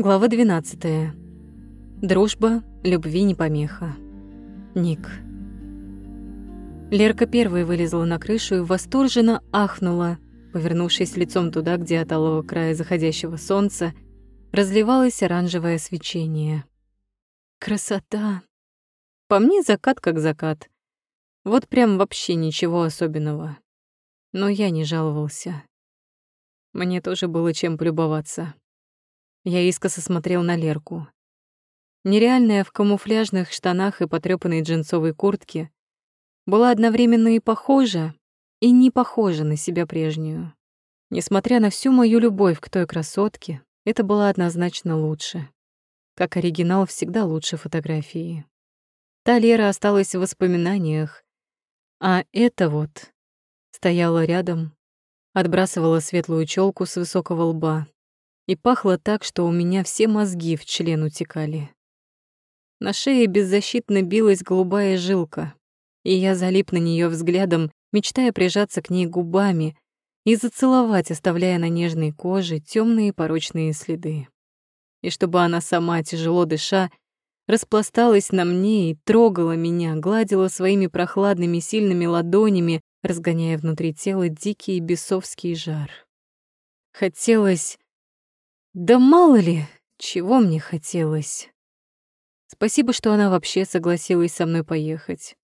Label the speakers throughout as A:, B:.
A: Глава 12. Дружба, любви не помеха. Ник. Лерка первой вылезла на крышу и восторженно ахнула, повернувшись лицом туда, где от алого края заходящего солнца разливалось оранжевое свечение. Красота! По мне закат как закат. Вот прям вообще ничего особенного. Но я не жаловался. Мне тоже было чем полюбоваться. Я искоса смотрел на Лерку. Нереальная в камуфляжных штанах и потрёпанной джинсовой куртке была одновременно и похожа, и не похожа на себя прежнюю. Несмотря на всю мою любовь к той красотке, это было однозначно лучше. Как оригинал всегда лучше фотографии. Та Лера осталась в воспоминаниях, а это вот стояла рядом, отбрасывала светлую челку с высокого лба и пахло так, что у меня все мозги в член утекали. На шее беззащитно билась голубая жилка, и я залип на нее взглядом, мечтая прижаться к ней губами и зацеловать, оставляя на нежной коже темные порочные следы. И чтобы она сама, тяжело дыша, распласталась на мне и трогала меня, гладила своими прохладными сильными ладонями, разгоняя внутри тела дикий бесовский жар. Хотелось да мало ли, чего мне хотелось. Спасибо, что она вообще согласилась со мной поехать.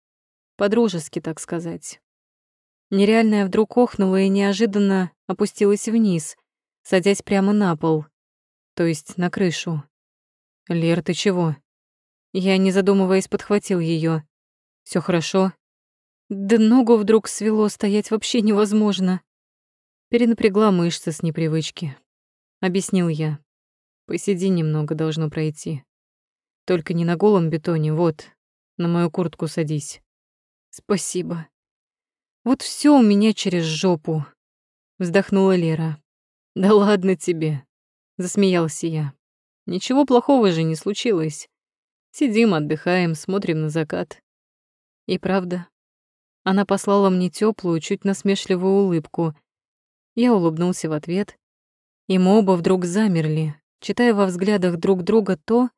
A: По-дружески, так сказать. Нереальная вдруг охнула и неожиданно опустилась вниз, садясь прямо на пол, то есть на крышу. «Лер, ты чего?» Я, не задумываясь, подхватил ее. Все хорошо?» Да ногу вдруг свело, стоять вообще невозможно. Перенапрягла мышцы с непривычки объяснил я. Посиди немного, должно пройти. Только не на голом бетоне, вот, на мою куртку садись. Спасибо. Вот все у меня через жопу, вздохнула Лера. Да ладно тебе, засмеялся я. Ничего плохого же не случилось. Сидим, отдыхаем, смотрим на закат. И правда, она послала мне теплую, чуть насмешливую улыбку. Я улыбнулся в ответ и мы оба вдруг замерли, читая во взглядах друг друга то,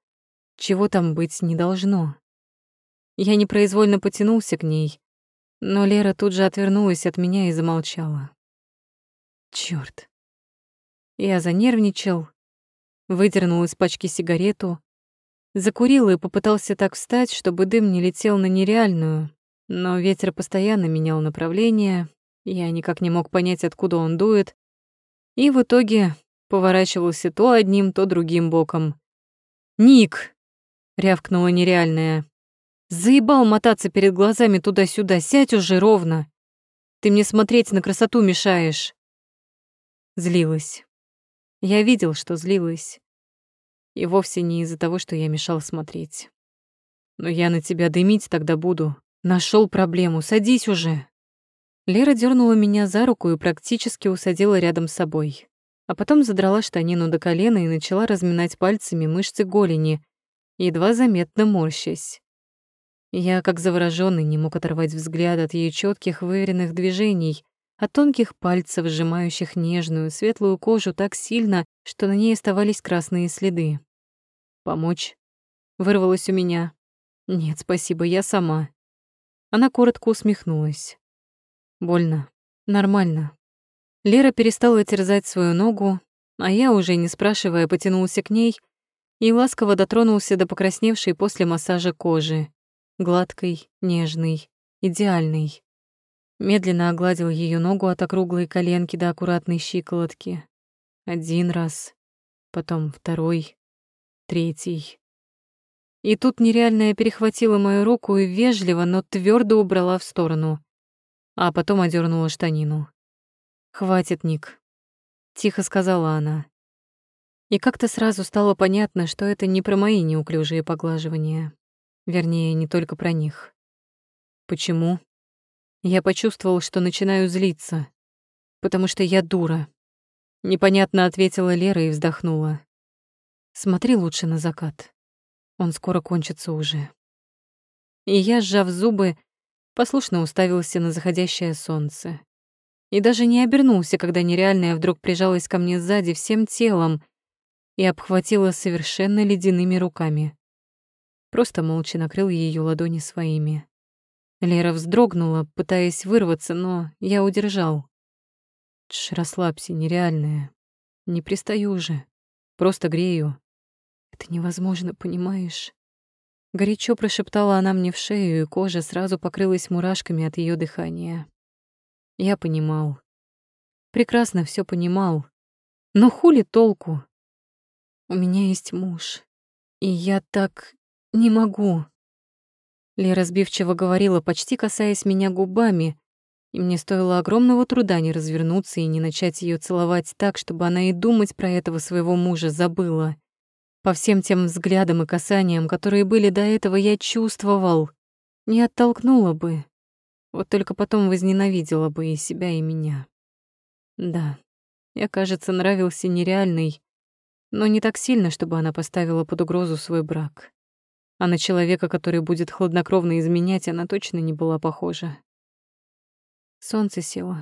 A: чего там быть не должно. Я непроизвольно потянулся к ней, но Лера тут же отвернулась от меня и замолчала. Чёрт. Я занервничал, выдернул из пачки сигарету, закурил и попытался так встать, чтобы дым не летел на нереальную, но ветер постоянно менял направление, я никак не мог понять, откуда он дует, и в итоге поворачивался то одним, то другим боком. «Ник!» — рявкнула нереальная. «Заебал мотаться перед глазами туда-сюда, сядь уже ровно! Ты мне смотреть на красоту мешаешь!» Злилась. Я видел, что злилась. И вовсе не из-за того, что я мешал смотреть. Но я на тебя дымить тогда буду. Нашел проблему, садись уже. Лера дернула меня за руку и практически усадила рядом с собой. А потом задрала штанину до колена и начала разминать пальцами мышцы голени, едва заметно морщась. Я, как заворожённый, не мог оторвать взгляд от ее четких выверенных движений, от тонких пальцев, сжимающих нежную, светлую кожу так сильно, что на ней оставались красные следы. «Помочь?» — вырвалось у меня. «Нет, спасибо, я сама». Она коротко усмехнулась. Больно. Нормально. Лера перестала терзать свою ногу, а я, уже не спрашивая, потянулся к ней и ласково дотронулся до покрасневшей после массажа кожи. Гладкой, нежной, идеальной. Медленно огладил ее ногу от округлой коленки до аккуратной щиколотки. Один раз, потом второй, третий. И тут нереальная перехватила мою руку и вежливо, но твердо убрала в сторону а потом одернула штанину. «Хватит, Ник», — тихо сказала она. И как-то сразу стало понятно, что это не про мои неуклюжие поглаживания. Вернее, не только про них. Почему? Я почувствовал, что начинаю злиться. Потому что я дура. Непонятно ответила Лера и вздохнула. Смотри лучше на закат. Он скоро кончится уже. И я, сжав зубы, послушно уставился на заходящее солнце. И даже не обернулся, когда нереальная вдруг прижалась ко мне сзади всем телом. и обхватила совершенно ледяными руками. Просто молча накрыл ее ладони своими. Лера вздрогнула, пытаясь вырваться, но я удержал. Тш, расслабься, нереальная. Не пристаю же. Просто грею. Это невозможно, понимаешь? Горячо прошептала она мне в шею, и кожа сразу покрылась мурашками от ее дыхания. Я понимал. Прекрасно все понимал. Но хули толку? У меня есть муж, и я так не могу. Лера сбивчиво говорила, почти касаясь меня губами, и мне стоило огромного труда не развернуться и не начать ее целовать так, чтобы она и думать про этого своего мужа забыла. По всем тем взглядам и касаниям, которые были до этого, я чувствовал. Не оттолкнула бы. Вот только потом возненавидела бы и себя, и меня. Да, я, кажется, нравился нереальный, но не так сильно, чтобы она поставила под угрозу свой брак. А на человека, который будет хладнокровно изменять, она точно не была похожа. Солнце село.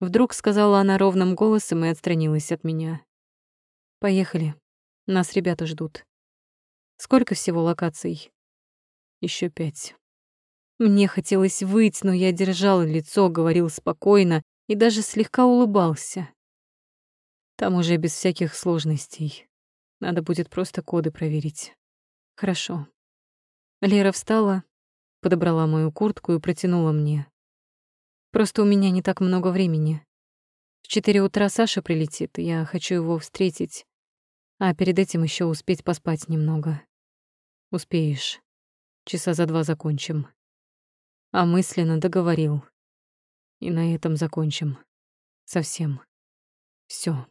A: Вдруг сказала она ровным голосом и отстранилась от меня. Поехали. Нас ребята ждут. Сколько всего локаций? Еще пять. Мне хотелось выйти, но я держал лицо, говорил спокойно и даже слегка улыбался. Там уже без всяких сложностей. Надо будет просто коды проверить. Хорошо. Лера встала, подобрала мою куртку и протянула мне. Просто у меня не так много времени. В четыре утра Саша прилетит, я хочу его встретить. А перед этим еще успеть поспать немного. Успеешь. Часа за два закончим. А мысленно договорил. И на этом закончим. Совсем. Все.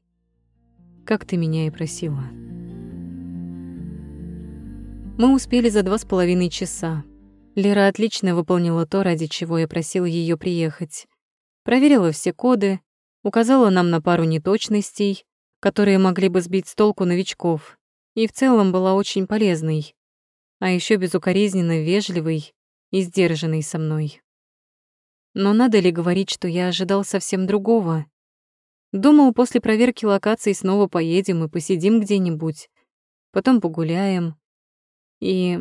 A: Как ты меня и просила. Мы успели за два с половиной часа. Лера отлично выполнила то, ради чего я просил ее приехать. Проверила все коды, указала нам на пару неточностей, которые могли бы сбить с толку новичков, и в целом была очень полезной, а еще безукоризненно вежливой и сдержанной со мной. Но надо ли говорить, что я ожидал совсем другого? Думал, после проверки локаций снова поедем и посидим где-нибудь, потом погуляем. И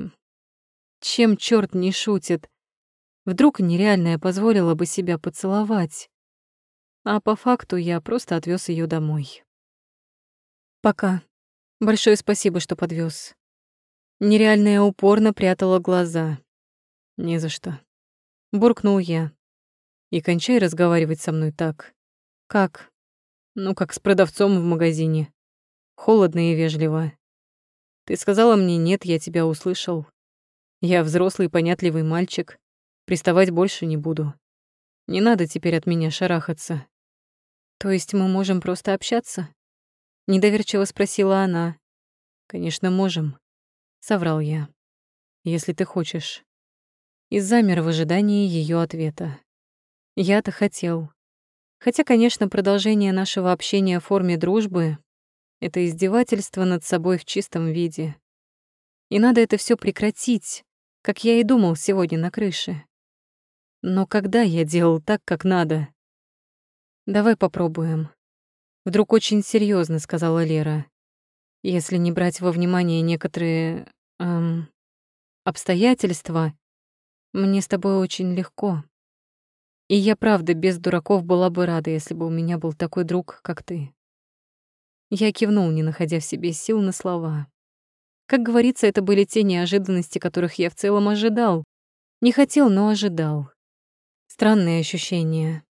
A: чем черт не шутит? Вдруг нереальное позволило бы себя поцеловать. А по факту я просто отвез ее домой. Пока. Большое спасибо, что подвез. Нереальная упорно прятала глаза. Не за что. Буркнул я. И кончай разговаривать со мной так. Как? Ну, как с продавцом в магазине. Холодно и вежливо. Ты сказала мне «нет», я тебя услышал. Я взрослый, понятливый мальчик. Приставать больше не буду. Не надо теперь от меня шарахаться. То есть мы можем просто общаться? Недоверчиво спросила она. Конечно, можем. Соврал я. Если ты хочешь. И замер в ожидании ее ответа. Я-то хотел. Хотя, конечно, продолжение нашего общения в форме дружбы — это издевательство над собой в чистом виде. И надо это все прекратить, как я и думал сегодня на крыше. Но когда я делал так, как надо? Давай попробуем. Вдруг очень серьезно сказала Лера. Если не брать во внимание некоторые эм, обстоятельства, мне с тобой очень легко. И я правда без дураков была бы рада, если бы у меня был такой друг, как ты. Я кивнул, не находя в себе сил на слова. Как говорится, это были те неожиданности, которых я в целом ожидал. Не хотел, но ожидал. Странные ощущения.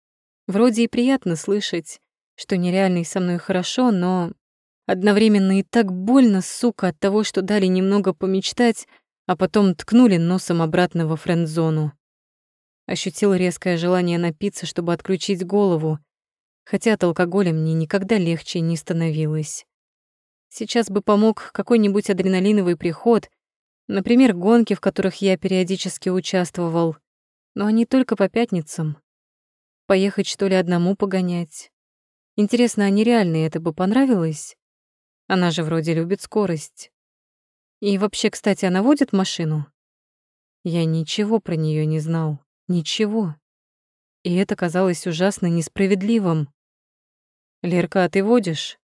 A: Вроде и приятно слышать, что нереальный со мной хорошо, но одновременно и так больно, сука, от того, что дали немного помечтать, а потом ткнули носом обратно во френд-зону. Ощутил резкое желание напиться, чтобы отключить голову, хотя от алкоголя мне никогда легче не становилось. Сейчас бы помог какой-нибудь адреналиновый приход, например, гонки, в которых я периодически участвовал, но они только по пятницам. Поехать, что ли, одному погонять? Интересно, а нереально это бы понравилось? Она же вроде любит скорость. И вообще, кстати, она водит машину? Я ничего про нее не знал. Ничего. И это казалось ужасно несправедливым. «Лерка, а ты водишь?»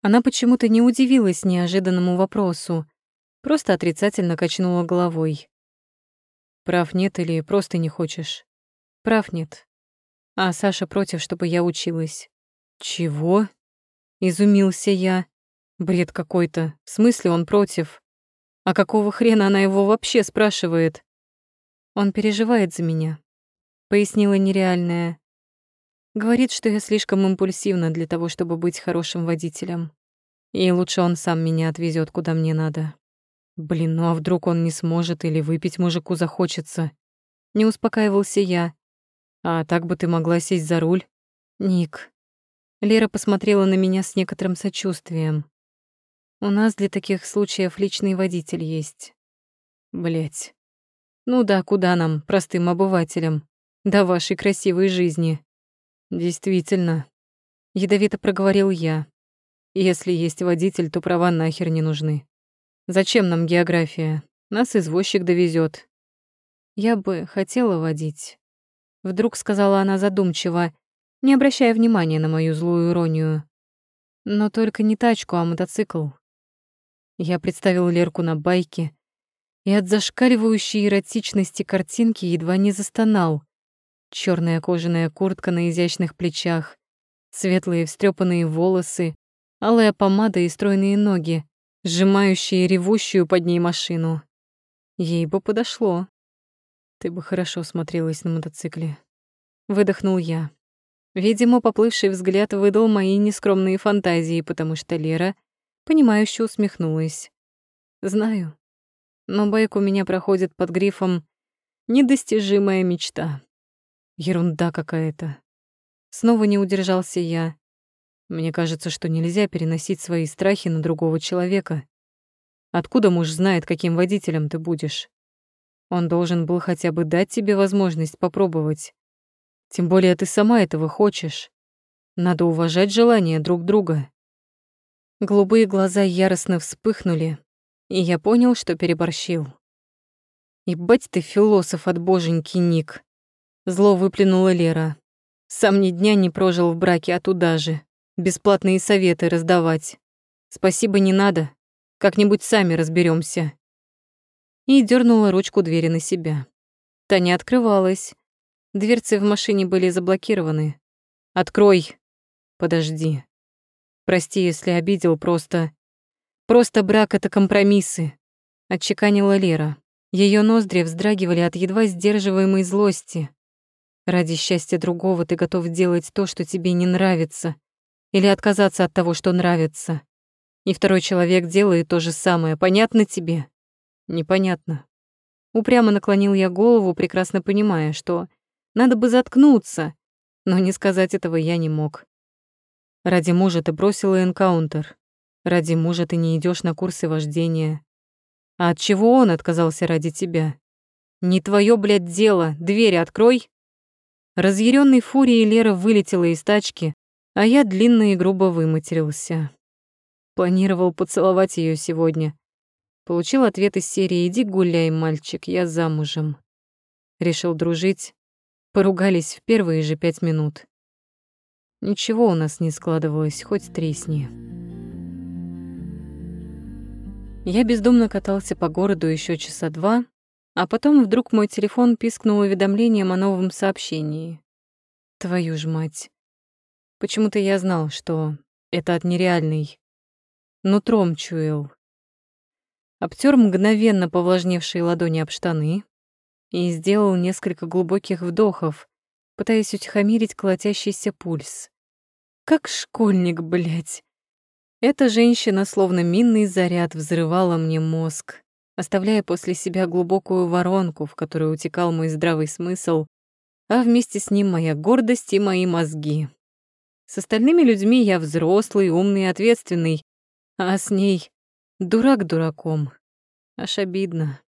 A: Она почему-то не удивилась неожиданному вопросу, просто отрицательно качнула головой. Прав нет или просто не хочешь? Прав нет. А Саша против, чтобы я училась. Чего? Изумился я. Бред какой-то. В смысле он против? А какого хрена она его вообще спрашивает? Он переживает за меня. Пояснила нереальная. Говорит, что я слишком импульсивна для того, чтобы быть хорошим водителем. И лучше он сам меня отвезет, куда мне надо. Блин, ну а вдруг он не сможет или выпить мужику захочется? Не успокаивался я. А так бы ты могла сесть за руль. Ник. Лера посмотрела на меня с некоторым сочувствием. У нас для таких случаев личный водитель есть. Блять. Ну да, куда нам, простым обывателям, до вашей красивой жизни. Действительно, ядовито проговорил я. Если есть водитель, то права нахер не нужны. Зачем нам география? Нас извозчик довезет. Я бы хотела водить. Вдруг сказала она задумчиво, не обращая внимания на мою злую иронию. Но только не тачку, а мотоцикл. Я представил Лерку на байке и от зашкаливающей эротичности картинки едва не застонал черная кожаная куртка на изящных плечах, светлые встрепанные волосы, алая помада и стройные ноги, сжимающие ревущую под ней машину. Ей бы подошло. Ты бы хорошо смотрелась на мотоцикле. Выдохнул я. Видимо, поплывший взгляд выдал мои нескромные фантазии, потому что Лера, понимающе усмехнулась. Знаю. Но байк у меня проходит под грифом «Недостижимая мечта». Ерунда какая-то. Снова не удержался я. Мне кажется, что нельзя переносить свои страхи на другого человека. Откуда муж знает, каким водителем ты будешь? Он должен был хотя бы дать тебе возможность попробовать. Тем более ты сама этого хочешь. Надо уважать желания друг друга. Голубые глаза яростно вспыхнули, и я понял, что переборщил. Ебать ты философ от боженьки, Ник. Зло выплюнула Лера. Сам ни дня не прожил в браке, а туда же. Бесплатные советы раздавать. Спасибо не надо. Как-нибудь сами разберемся. И дернула ручку двери на себя. Та не открывалась. Дверцы в машине были заблокированы. «Открой!» «Подожди. Прости, если обидел, просто...» «Просто брак — это компромиссы», — отчеканила Лера. Ее ноздри вздрагивали от едва сдерживаемой злости. Ради счастья другого ты готов делать то, что тебе не нравится, или отказаться от того, что нравится. И второй человек делает то же самое. Понятно тебе? Непонятно. Упрямо наклонил я голову, прекрасно понимая, что надо бы заткнуться, но не сказать этого я не мог. Ради мужа ты бросила энкаунтер. Ради мужа ты не идешь на курсы вождения. А от чего он отказался ради тебя? Не твое, блядь, дело. Двери открой. Разъяренной фурией Лера вылетела из тачки, а я длинно и грубо выматерился. Планировал поцеловать ее сегодня. Получил ответ из серии «Иди гуляй, мальчик, я замужем». Решил дружить. Поругались в первые же пять минут. Ничего у нас не складывалось, хоть тресни. Я бездумно катался по городу еще часа два, а потом вдруг мой телефон пискнул уведомлением о новом сообщении. Твою ж мать. Почему-то я знал, что это от нереальной. Нутром чуял. Обтер мгновенно повлажневшие ладони об штаны и сделал несколько глубоких вдохов, пытаясь утихомирить колотящийся пульс. Как школьник, блядь. Эта женщина, словно минный заряд, взрывала мне мозг оставляя после себя глубокую воронку, в которую утекал мой здравый смысл, а вместе с ним моя гордость и мои мозги. С остальными людьми я взрослый, умный ответственный, а с ней дурак дураком. Аж обидно.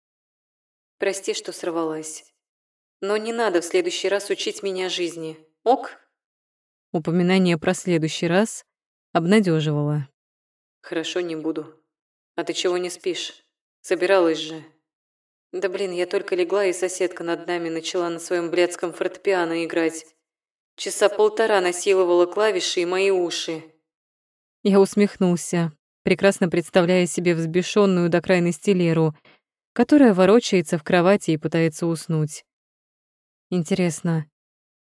A: Прости, что сорвалась. Но не надо в следующий раз учить меня жизни. Ок? Упоминание про следующий раз обнадеживало. Хорошо, не буду. А ты чего не спишь? Собиралась же. Да блин, я только легла, и соседка над нами начала на своем блядском фортепиано играть. Часа полтора насиловала клавиши и мои уши. Я усмехнулся, прекрасно представляя себе взбешенную до крайности Леру, которая ворочается в кровати и пытается уснуть. Интересно,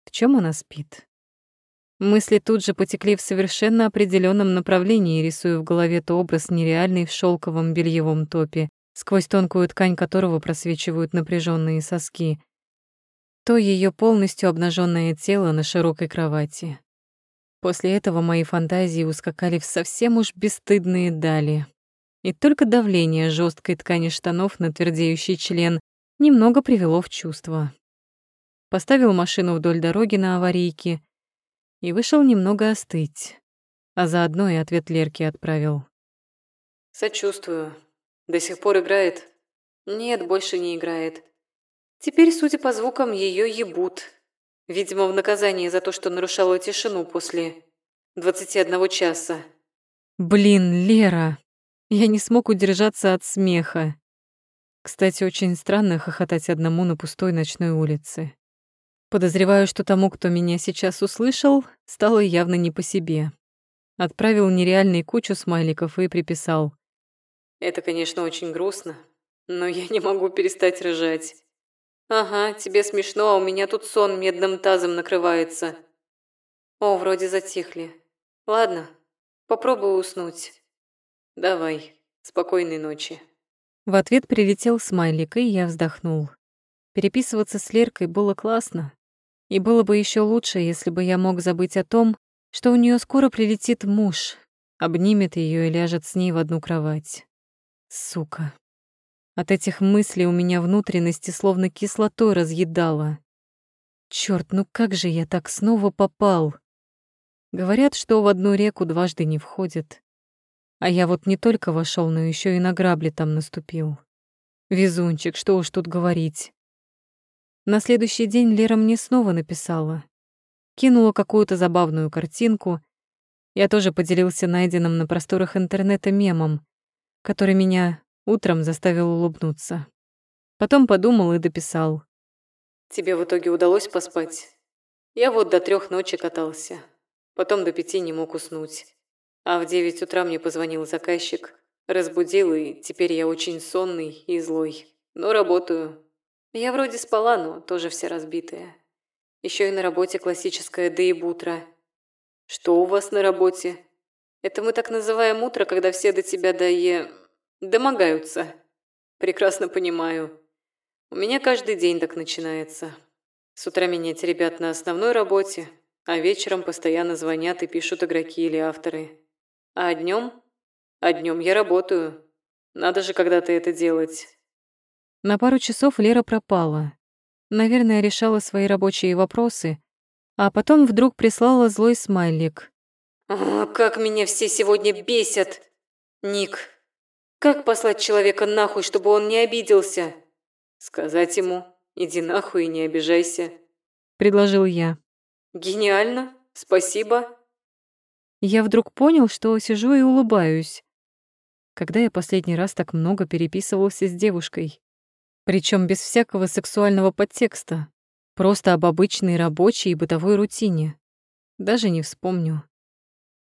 A: в чем она спит? Мысли тут же потекли в совершенно определенном направлении, рисуя в голове то образ нереальный в шелковом бельевом топе, сквозь тонкую ткань которого просвечивают напряженные соски, то ее полностью обнаженное тело на широкой кровати. После этого мои фантазии ускакали в совсем уж бесстыдные дали. И только давление жесткой ткани штанов на твердеющий член немного привело в чувство. Поставил машину вдоль дороги на аварийке и вышел немного остыть, а заодно и ответ Лерке отправил.
B: «Сочувствую. До сих пор играет?» «Нет, больше не играет. Теперь, судя по звукам, ее ебут. Видимо, в наказание за то, что нарушала тишину после 21 часа.
A: Блин, Лера, я не смог удержаться от смеха. Кстати, очень странно хохотать одному на пустой ночной улице. Подозреваю, что тому, кто меня сейчас услышал, стало явно не по себе. Отправил нереальный кучу смайликов и приписал.
B: «Это, конечно, очень грустно, но я не могу перестать рыжать. Ага, тебе смешно, а у меня тут сон медным тазом накрывается. О, вроде затихли. Ладно, попробую уснуть. Давай, спокойной ночи.
A: В ответ прилетел смайлик, и я вздохнул. Переписываться с Леркой было классно. И было бы еще лучше, если бы я мог забыть о том, что у нее скоро прилетит муж, обнимет ее и ляжет с ней в одну кровать. Сука. От этих мыслей у меня внутренности словно кислотой разъедало. Чёрт, ну как же я так снова попал? Говорят, что в одну реку дважды не входит. А я вот не только вошел, но еще и на грабли там наступил. Везунчик, что уж тут говорить. На следующий день Лера мне снова написала. Кинула какую-то забавную картинку. Я тоже поделился найденным на просторах интернета мемом, который меня Утром заставил улыбнуться. Потом подумал и дописал.
B: «Тебе в итоге удалось поспать? Я вот до трех ночи катался. Потом до пяти не мог уснуть. А в девять утра мне позвонил заказчик. Разбудил, и теперь я очень сонный и злой. Но работаю. Я вроде спала, но тоже вся разбитая. Еще и на работе классическое «да утро». Что у вас на работе? Это мы так называем утро, когда все до тебя дое... Домогаются. Прекрасно понимаю. У меня каждый день так начинается. С утра менять ребят на основной работе, а вечером постоянно звонят и пишут игроки или авторы. А днем? А днем я работаю. Надо же когда-то это делать.
A: На пару часов Лера пропала. Наверное, решала свои рабочие вопросы, а потом вдруг прислала злой смайлик.
B: «О, как меня все сегодня бесят! Ник, как послать человека нахуй, чтобы он не обиделся? Сказать ему «иди нахуй и не обижайся», —
A: предложил я.
B: Гениально, спасибо.
A: Я вдруг понял, что сижу и улыбаюсь. Когда я последний раз так много переписывался с девушкой? Причем без всякого сексуального подтекста. Просто об обычной рабочей и бытовой рутине. Даже не вспомню.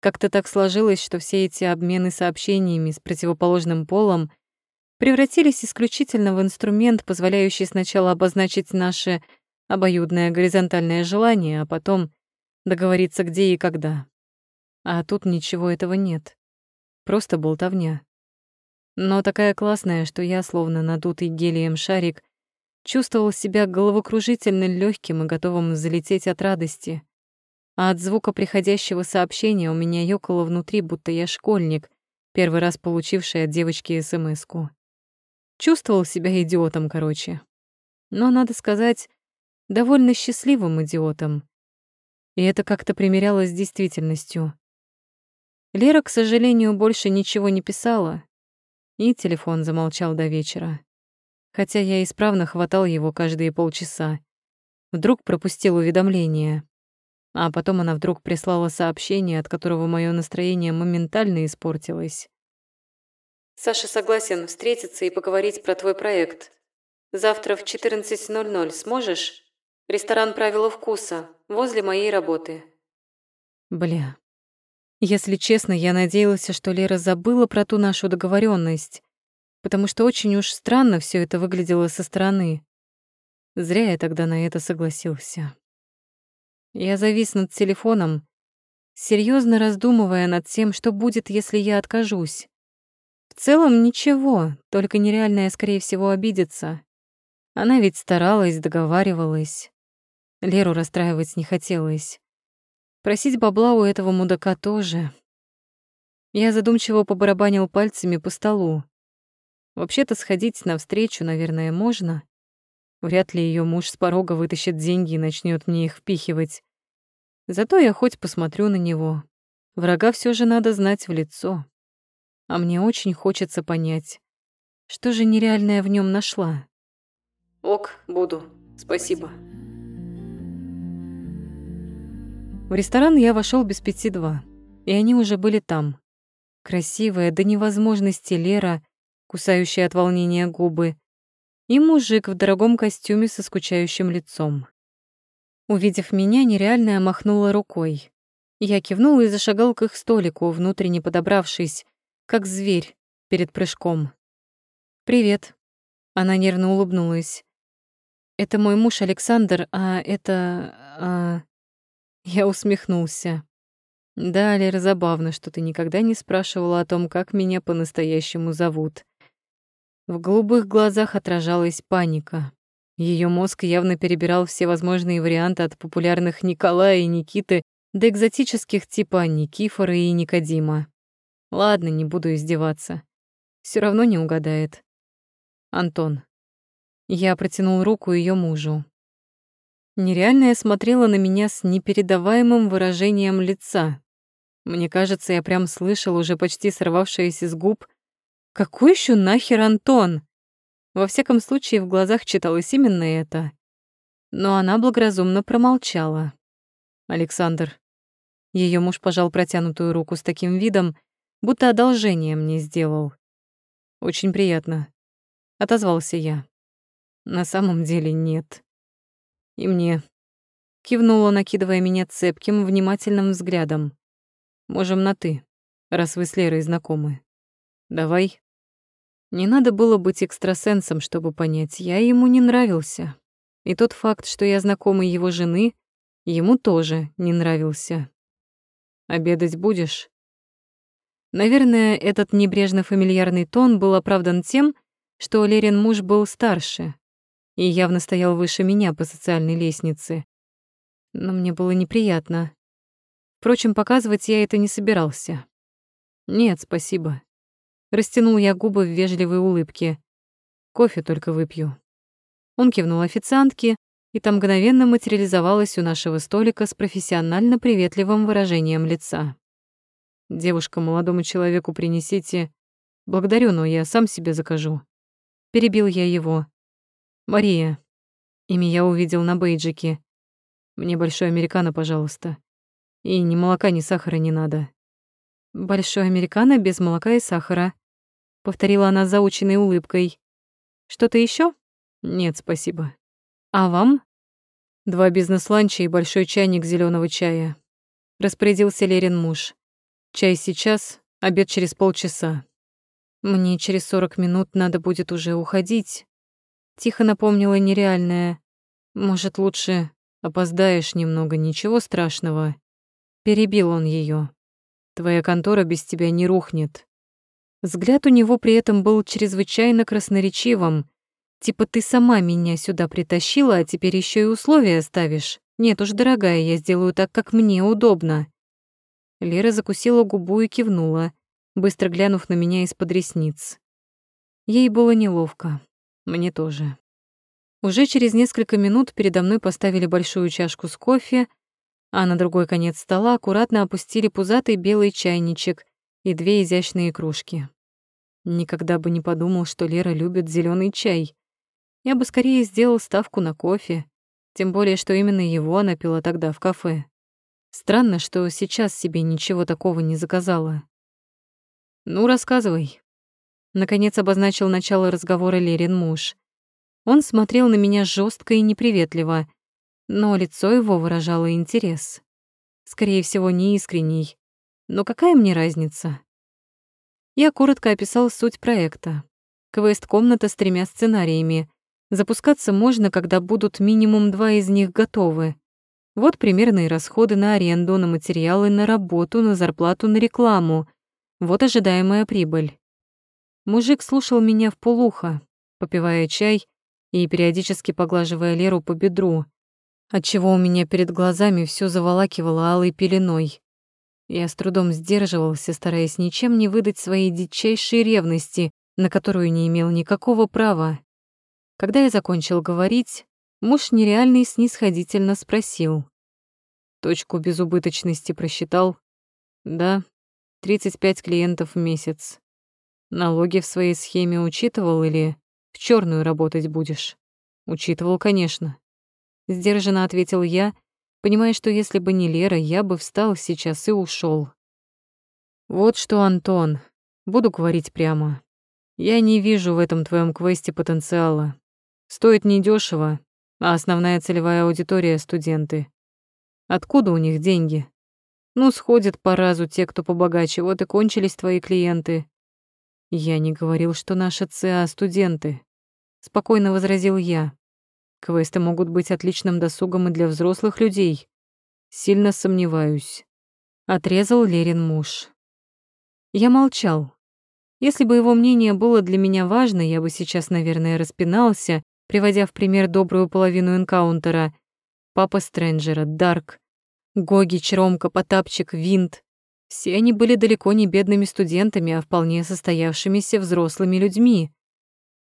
A: Как-то так сложилось, что все эти обмены сообщениями с противоположным полом превратились исключительно в инструмент, позволяющий сначала обозначить наше обоюдное горизонтальное желание, а потом договориться где и когда. А тут ничего этого нет. Просто болтовня. Но такая классная, что я, словно надутый гелием шарик, чувствовал себя головокружительно легким и готовым залететь от радости а от звука приходящего сообщения у меня ёкало внутри, будто я школьник, первый раз получивший от девочки СМС-ку. Чувствовал себя идиотом, короче. Но, надо сказать, довольно счастливым идиотом. И это как-то примерялось с действительностью. Лера, к сожалению, больше ничего не писала, и телефон замолчал до вечера. Хотя я исправно хватал его каждые полчаса. Вдруг пропустил уведомление. А потом она вдруг прислала сообщение, от которого мое настроение моментально испортилось.
B: «Саша согласен встретиться и поговорить про твой проект. Завтра в 14.00 сможешь? Ресторан «Правила вкуса» возле моей работы».
A: Бля. Если честно, я надеялась, что Лера забыла про ту нашу договоренность, потому что очень уж странно все это выглядело со стороны. Зря я тогда на это согласился. Я завис над телефоном, серьезно раздумывая над тем, что будет, если я откажусь. В целом ничего, только нереальная, скорее всего, обидится. Она ведь старалась, договаривалась. Леру расстраивать не хотелось. Просить бабла у этого мудака тоже. Я задумчиво побарабанил пальцами по столу. Вообще-то сходить навстречу, наверное, можно. Вряд ли ее муж с порога вытащит деньги и начнет мне их впихивать. Зато я хоть посмотрю на него. Врага все же надо знать в лицо. А мне очень хочется понять, что же нереальное в нем нашла.
B: Ок, буду. Спасибо.
A: В ресторан я вошел без пяти два, и они уже были там. Красивая до невозможности Лера, кусающая от волнения губы, и мужик в дорогом костюме со скучающим лицом. Увидев меня, нереальная махнула рукой. Я кивнул и зашагал к их столику, внутренне подобравшись, как зверь перед прыжком. «Привет». Она нервно улыбнулась. «Это мой муж Александр, а это... А...» Я усмехнулся. «Да, Лера, забавно, что ты никогда не спрашивала о том, как меня по-настоящему зовут. В голубых глазах отражалась паника. Ее мозг явно перебирал все возможные варианты от популярных Николая и Никиты до экзотических типа Никифора и Никодима. Ладно, не буду издеваться. Все равно не угадает. Антон. Я протянул руку ее мужу. Нереальная смотрела на меня с непередаваемым выражением лица. Мне кажется, я прям слышал уже почти сорвавшееся с губ какой еще нахер Антон? Во всяком случае, в глазах читалось именно это. Но она благоразумно промолчала. Александр. Ее муж пожал протянутую руку с таким видом, будто одолжение мне сделал. Очень приятно. Отозвался я. На самом деле нет. И мне. Кивнула, накидывая меня цепким, внимательным взглядом. Можем на «ты», раз вы с Лерой знакомы. Давай. Не надо было быть экстрасенсом, чтобы понять, я ему не нравился. И тот факт, что я знакомый его жены, ему тоже не нравился. «Обедать будешь?» Наверное, этот небрежно-фамильярный тон был оправдан тем, что Лерин муж был старше и явно стоял выше меня по социальной лестнице. Но мне было неприятно. Впрочем, показывать я это не собирался. «Нет, спасибо. Растянул я губы в вежливой улыбке. Кофе только выпью. Он кивнул официантке, и там мгновенно материализовалась у нашего столика с профессионально приветливым выражением лица. «Девушка, молодому человеку принесите...» «Благодарю, но я сам себе закажу». Перебил я его. «Мария». Имя я увидел на бейджике. «Мне большой американо, пожалуйста. И ни молока, ни сахара не надо». «Большой американо без молока и сахара», повторила она заученной улыбкой. Что-то еще? Нет, спасибо. А вам? Два бизнес-ланча и большой чайник зеленого чая. Распорядился Лерин муж. Чай сейчас, обед через полчаса. Мне через сорок минут надо будет уже уходить. Тихо напомнила нереальное. Может, лучше опоздаешь немного, ничего страшного. Перебил он ее. Твоя контора без тебя не рухнет. Взгляд у него при этом был чрезвычайно красноречивым. Типа ты сама меня сюда притащила, а теперь еще и условия ставишь. Нет уж, дорогая, я сделаю так, как мне удобно. Лера закусила губу и кивнула, быстро глянув на меня из-под ресниц. Ей было неловко. Мне тоже. Уже через несколько минут передо мной поставили большую чашку с кофе, а на другой конец стола аккуратно опустили пузатый белый чайничек и две изящные кружки. Никогда бы не подумал, что Лера любит зеленый чай. Я бы скорее сделал ставку на кофе, тем более, что именно его она пила тогда в кафе. Странно, что сейчас себе ничего такого не заказала. «Ну, рассказывай». Наконец обозначил начало разговора Лерин муж. Он смотрел на меня жестко и неприветливо, но лицо его выражало интерес. Скорее всего, неискренний, Но какая мне разница? Я коротко описал суть проекта. Квест-комната с тремя сценариями. Запускаться можно, когда будут минимум два из них готовы. Вот примерные расходы на аренду, на материалы, на работу, на зарплату, на рекламу. Вот ожидаемая прибыль. Мужик слушал меня в полухо, попивая чай и периодически поглаживая Леру по бедру, отчего у меня перед глазами все заволакивало алой пеленой. Я с трудом сдерживался, стараясь ничем не выдать своей дичайшей ревности, на которую не имел никакого права. Когда я закончил говорить, Муж нереальный снисходительно спросил. Точку безубыточности просчитал? Да, 35 клиентов в месяц. Налоги в своей схеме учитывал или в черную работать будешь? Учитывал, конечно. Сдержанно ответил я, понимая, что если бы не Лера, я бы встал сейчас и ушел. Вот что, Антон, буду говорить прямо. Я не вижу в этом твоем квесте потенциала. Стоит недешево, а основная целевая аудитория — студенты. Откуда у них деньги? Ну, сходят по разу те, кто побогаче, вот и кончились твои клиенты. Я не говорил, что наша ЦА — студенты. Спокойно возразил я. Квесты могут быть отличным досугом и для взрослых людей. Сильно сомневаюсь. Отрезал Лерин муж. Я молчал. Если бы его мнение было для меня важно, я бы сейчас, наверное, распинался приводя в пример добрую половину энкаунтера. Папа Стрэнджера, Дарк, Гогич, Ромка, Потапчик, Винт. Все они были далеко не бедными студентами, а вполне состоявшимися взрослыми людьми.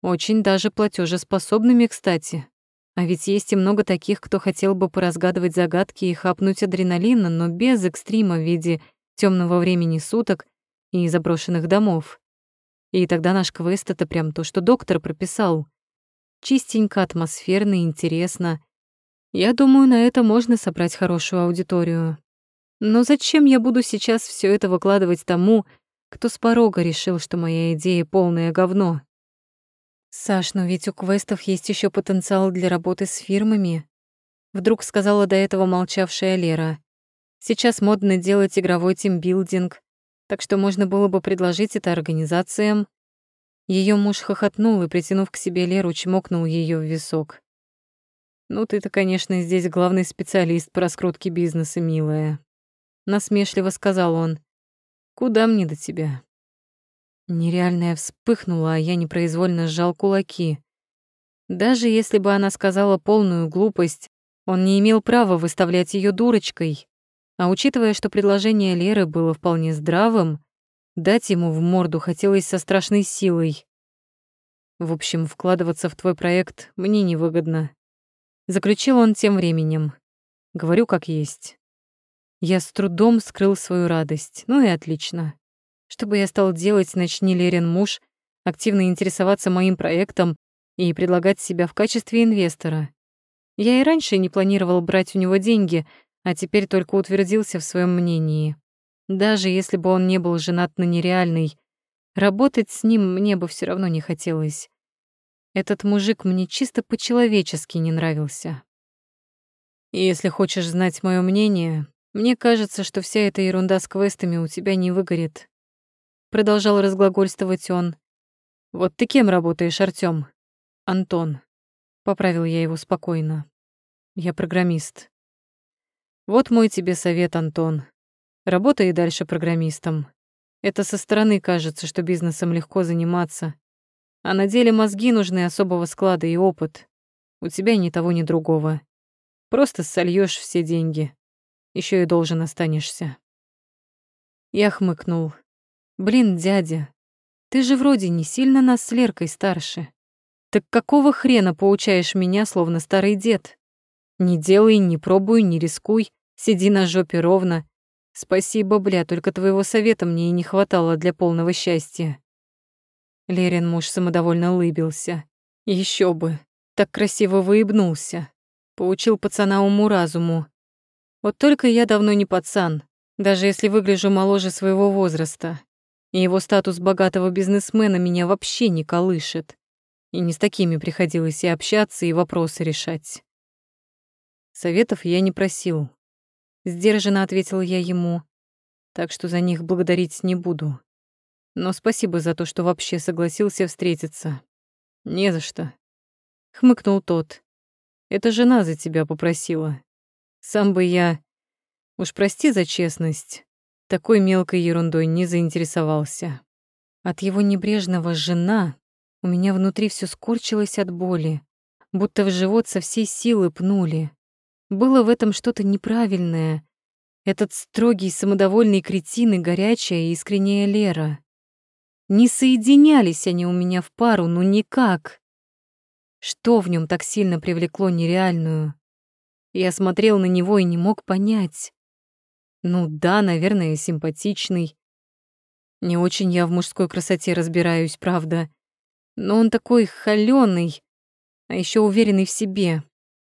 A: Очень даже платежеспособными, кстати. А ведь есть и много таких, кто хотел бы поразгадывать загадки и хапнуть адреналина, но без экстрима в виде темного времени суток и заброшенных домов. И тогда наш квест — это прям то, что доктор прописал. Чистенько, атмосферно, интересно. Я думаю, на это можно собрать хорошую аудиторию. Но зачем я буду сейчас все это выкладывать тому, кто с порога решил, что моя идея полное говно? Саш, но ведь у квестов есть еще потенциал для работы с фирмами. Вдруг сказала до этого молчавшая Лера. Сейчас модно делать игровой тимбилдинг, так что можно было бы предложить это организациям. Ее муж хохотнул и, притянув к себе Леру, чмокнул ее в висок. «Ну, ты-то, конечно, здесь главный специалист по раскрутке бизнеса, милая», — насмешливо сказал он. «Куда мне до тебя?» Нереальная вспыхнула, а я непроизвольно сжал кулаки. Даже если бы она сказала полную глупость, он не имел права выставлять ее дурочкой. А учитывая, что предложение Леры было вполне здравым, Дать ему в морду хотелось со страшной силой. В общем, вкладываться в твой проект мне невыгодно. Заключил он тем временем. Говорю как есть. Я с трудом скрыл свою радость. Ну и отлично. Что бы я стал делать, начни Лерин муж, активно интересоваться моим проектом и предлагать себя в качестве инвестора. Я и раньше не планировал брать у него деньги, а теперь только утвердился в своем мнении. Даже если бы он не был женат на нереальной, работать с ним мне бы все равно не хотелось. Этот мужик мне чисто по-человечески не нравился. Если хочешь знать мое мнение, мне кажется, что вся эта ерунда с квестами у тебя не выгорит. Продолжал разглагольствовать он. Вот ты кем работаешь, Артём? Антон. Поправил я его спокойно. Я программист. Вот мой тебе совет, Антон. Работай и дальше программистом. Это со стороны кажется, что бизнесом легко заниматься. А на деле мозги нужны особого склада и опыт. У тебя ни того, ни другого. Просто сольешь все деньги. Еще и должен останешься. Я хмыкнул. Блин, дядя, ты же вроде не сильно нас с Леркой старше. Так какого хрена поучаешь меня, словно старый дед? Не делай, не пробуй, не рискуй, сиди на жопе ровно Спасибо, бля, только твоего совета мне и не хватало для полного счастья. Лерин муж самодовольно улыбился. Еще бы, так красиво выебнулся. Поучил пацана уму-разуму. Вот только я давно не пацан, даже если выгляжу моложе своего возраста. И его статус богатого бизнесмена меня вообще не колышет. И не с такими приходилось и общаться, и вопросы решать. Советов я не просил. Сдержанно ответил я ему. так что за них благодарить не буду. Но спасибо за то, что вообще согласился встретиться. Не за что. Хмыкнул тот. Это жена за тебя попросила. Сам бы я... Уж прости за честность. Такой мелкой ерундой не заинтересовался. От его небрежного «жена» у меня внутри все скорчилось от боли, будто в живот со всей силы пнули. Было в этом что-то неправильное. Этот строгий, самодовольный кретин и горячая искренняя Лера. Не соединялись они у меня в пару, ну никак. Что в нем так сильно привлекло нереальную? Я смотрел на него и не мог понять. Ну да, наверное, симпатичный. Не очень я в мужской красоте разбираюсь, правда. Но он такой холёный, а еще уверенный в себе.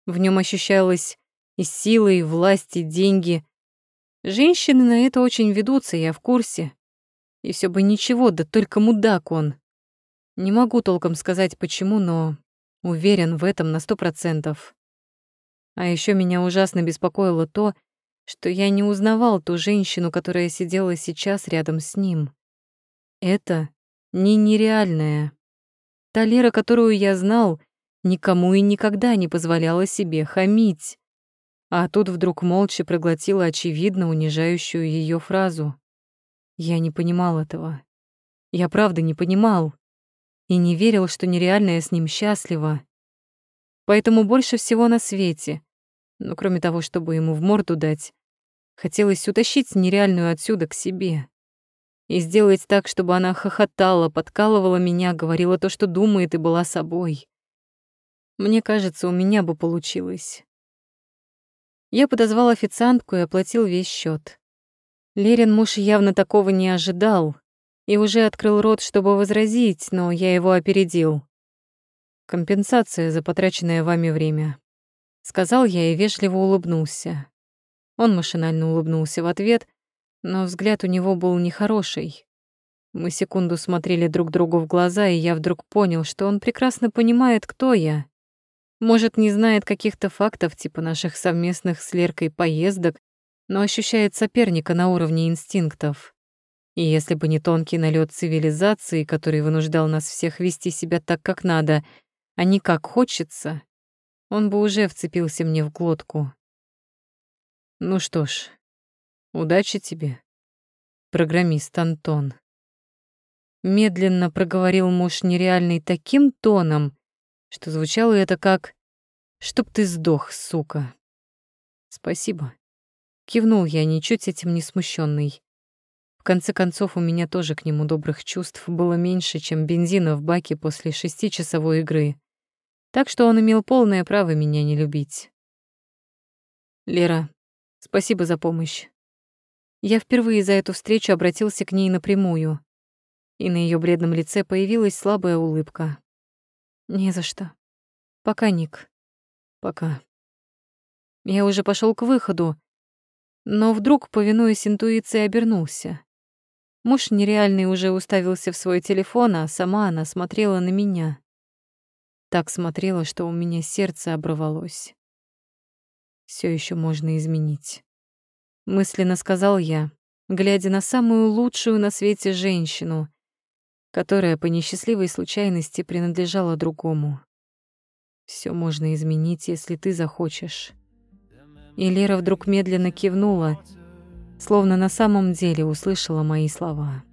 A: В нем ощущалось и сила, и власть, и деньги. Женщины на это очень ведутся, я в курсе. И все бы ничего, да только мудак он. Не могу толком сказать почему, но уверен в этом на сто процентов. А еще меня ужасно беспокоило то, что я не узнавал ту женщину, которая сидела сейчас рядом с ним. Это не нереальная. Та Лера, которую я знал, никому и никогда не позволяла себе хамить. А тут вдруг молча проглотила очевидно унижающую ее фразу. Я не понимал этого. Я правда не понимал. И не верил, что нереальная с ним счастлива. Поэтому больше всего на свете, ну, кроме того, чтобы ему в морду дать, хотелось утащить нереальную отсюда к себе. И сделать так, чтобы она хохотала, подкалывала меня, говорила то, что думает, и была собой. Мне кажется, у меня бы получилось. Я подозвал официантку и оплатил весь счет. Лерин муж явно такого не ожидал и уже открыл рот, чтобы возразить, но я его опередил. «Компенсация за потраченное вами время», — сказал я и вежливо улыбнулся. Он машинально улыбнулся в ответ, но взгляд у него был нехороший. Мы секунду смотрели друг другу в глаза, и я вдруг понял, что он прекрасно понимает, кто я. Может, не знает каких-то фактов, типа наших совместных с Леркой поездок но ощущает соперника на уровне инстинктов. И если бы не тонкий налет цивилизации, который вынуждал нас всех вести себя так, как надо, а не как хочется, он бы уже вцепился мне в глотку. Ну что ж, удачи тебе, программист Антон. Медленно проговорил муж нереальный таким тоном, что звучало это как «Чтоб ты сдох, сука». Спасибо. Кивнул я, ничуть этим не смущенный. В конце концов, у меня тоже к нему добрых чувств было меньше, чем бензина в баке после шестичасовой игры. Так что он имел полное право меня не любить. «Лера, спасибо за помощь». Я впервые за эту встречу обратился к ней напрямую, и на ее бледном лице появилась слабая улыбка. «Не за что. Пока, Ник. Пока». Я уже пошел к выходу, но вдруг, повинуясь интуиции, обернулся. Муж нереальный уже уставился в свой телефон, а сама она смотрела на меня. Так смотрела, что у меня сердце оборвалось. Все еще можно изменить. Мысленно сказал я, глядя на самую лучшую на свете женщину, которая по несчастливой случайности принадлежала другому. Все можно изменить, если ты захочешь. И Лера вдруг медленно кивнула, словно на самом деле услышала мои слова.